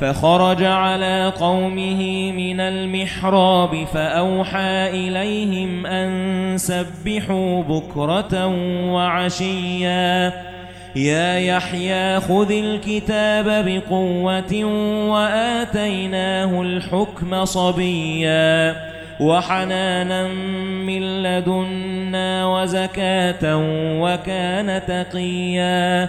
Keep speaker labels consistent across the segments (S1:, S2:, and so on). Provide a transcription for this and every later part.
S1: فخرج على قومه من المحراب فأوحى إليهم أن سبحوا بكرة وعشيا. يا يحيى خذ الكتاب بقوة وآتيناه الحكم صبيا. وحنانا من لدنا وزكاة وكان تقيا.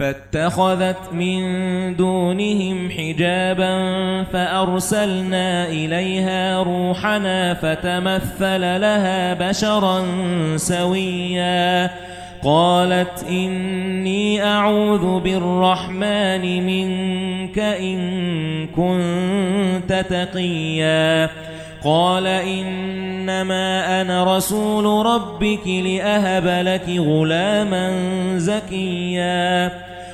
S1: فاتخذت من دونهم حجابا فأرسلنا إليها روحنا فتمثل لها بشرا سويا. قالت إني أعوذ بالرحمن منك إن كنت تقيا. قال إنما أنا رسول ربك لأهب لك غلاما زكيا.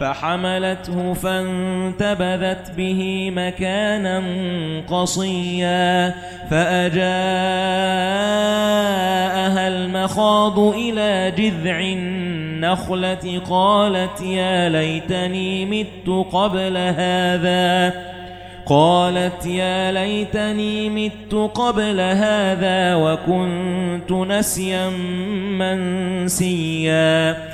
S1: فحملته فانتبذت به مكانا قصيا فأجاءها المخاض إلى جذع النخلة قالت يا ليتني مت قبل هذا قالت يا ليتني مت قبل هذا وكنت نسيا منسيا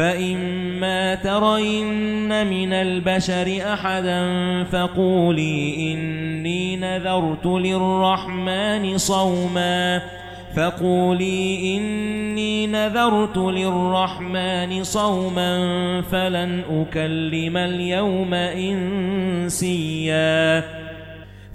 S1: فإما ترين من البشر أحدا فقولي إني نذرت للرحمن صوما فقولي إني نذرت للرحمن صوما فلن أكلم اليوم إنسيا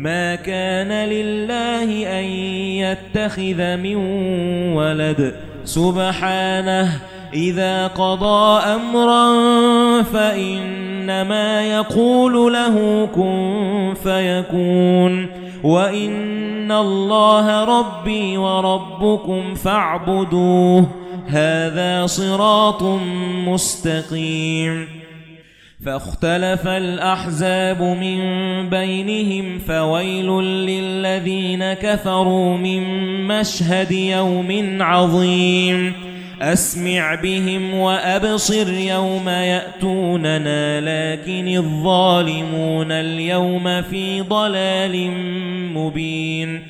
S1: ما كان لله أن يتخذ من ولد. سبحانه إذا قضى أمرا فإنما يقول له كن فيكون. وإن الله ربي وربكم فاعبدوه هذا صراط مستقيم. فاختلف الأحزاب من بينهم فويل للذين كفروا من مشهد يوم عظيم. أسمع بهم وأبصر يوم يأتوننا لكن الظالمون اليوم في ضلال مبين.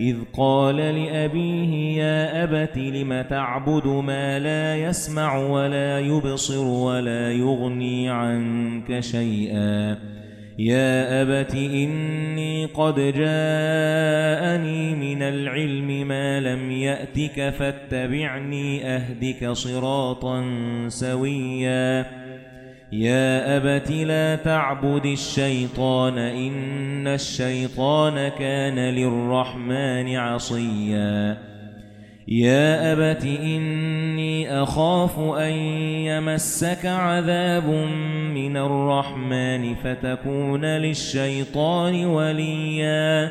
S1: إذ قال لأبيه يا أبت لم تعبد ما لا يسمع ولا يبصر ولا يغني عنك شيئا؟ يا أبت إني قد جاءني من العلم ما لم يأتك فاتبعني أهدك صراطا سويا. يا أبت لا تعبد الشيطان إن الشيطان كان للرحمن عصيا يا أبت إني أخاف أن يمسك عذاب من الرحمن فتكون للشيطان وليا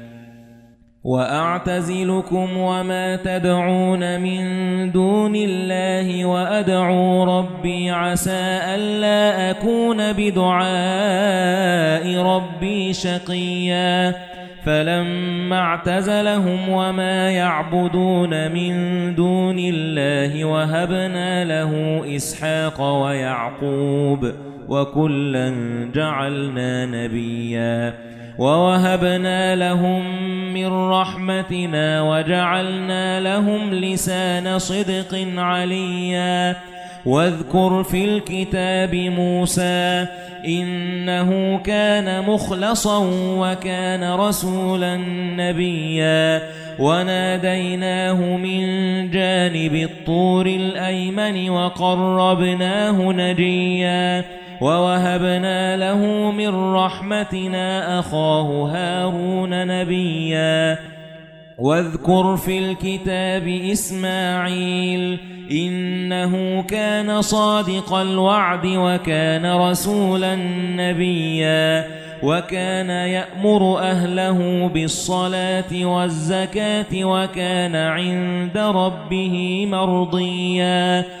S1: وأعتزلكم وما تدعون من دون الله وأدعو ربي عسى ألا أكون بدعاء ربي شقيا. فلما اعتزلهم وما يعبدون من دون الله وهبنا له إسحاق ويعقوب وكلا جعلنا نبيا. ووهبنا لهم من رحمتنا وجعلنا لهم لسان صدق عليا. واذكر في الكتاب موسى إنه كان مخلصا وكان رسولا نبيا. وناديناه من جانب الطور الأيمن وقربناه نجيا. ووهبنا له من رحمتنا أخاه هارون نبيا. واذكر في الكتاب إسماعيل إنه كان صادق الوعد وكان رسولا نبيا. وكان يأمر أهله بالصلاة والزكاة وكان عند ربه مرضيا.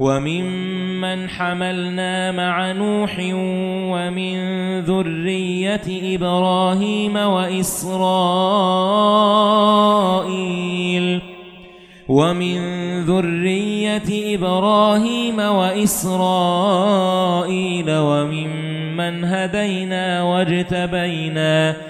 S1: وَمِمَّنْ حَمَلْنَا مَعَ نُوحٍ وَمِن ذُرِّيَّةِ إِبْرَاهِيمَ وَإِسْرَائِيلَ وَمِن ذُرِّيَّةِ إِبْرَاهِيمَ وَإِسْرَائِيلَ وَمِمَّنْ هَدَيْنَا وَاجْتَبَيْنَا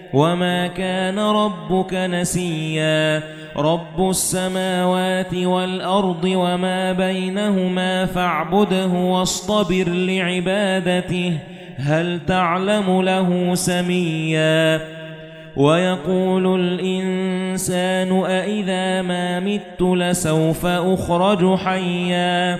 S1: وَمَا كَانَ رَبُّكَ نَسِيًّا. رَبُّ السَّمَاوَاتِ وَالْأَرْضِ وَمَا بَيْنَهُمَا فَاعْبُدْهُ وَاصْطَبِرْ لِعِبَادَتِهِ. هَلْ تَعْلَمُ لَهُ سَمِيًّا؟ وَيَقُولُ الْإِنسَانُ أَإِذَا مَا مِتُّ لَسَوْفَ أُخْرَجُ حَيًّا.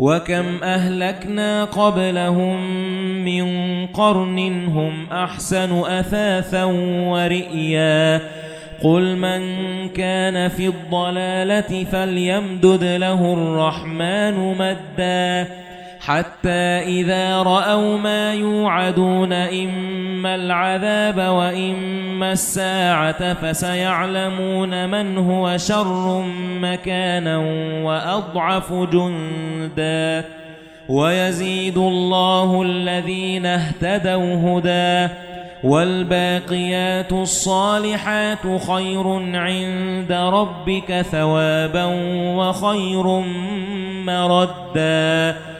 S1: وَكَمْ أَهْلَكْنَا قَبْلَهُمْ مِنْ قَرْنٍ هُمْ أَحْسَنُ أَثَاثًا وَرِئْيًا قُلْ مَنْ كَانَ فِي الضَّلَالَةِ فَلْيَمْدُدْ لَهُ الرَّحْمَنُ مَدًّا حَتَّى إِذَا رَأَوْا مَا يُوعَدُونَ إِمَّا الْعَذَابَ وَإِمَّا السَّاعَةَ فَسَيَعْلَمُونَ مَنْ هُوَ شَرٌّ مَكَانًا وَأَضْعَفُ جُندًا. وَيَزِيدُ اللَّهُ الَّذِينَ اهْتَدَوْا هُدًى. وَالْبَاقِيَاتُ الصَّالِحَاتُ خَيْرٌ عِندَ رَبِّكَ ثَوَابًا وَخَيْرٌ مَّرَدًّا.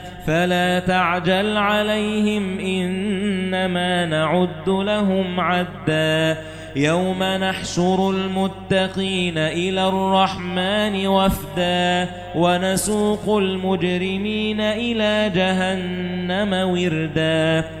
S1: فَلَا تَعْجَلْ عَلَيْهِمْ إِنَّمَا نَعُدُّ لَهُمْ عَدًّا. يَوْمَ نَحْشُرُ الْمُتَّقِينَ إِلَى الرَّحْمَنِ وَفْدًا. وَنَسُوقُ الْمُجْرِمِينَ إِلَى جَهَنَّمَ وِرْدًا.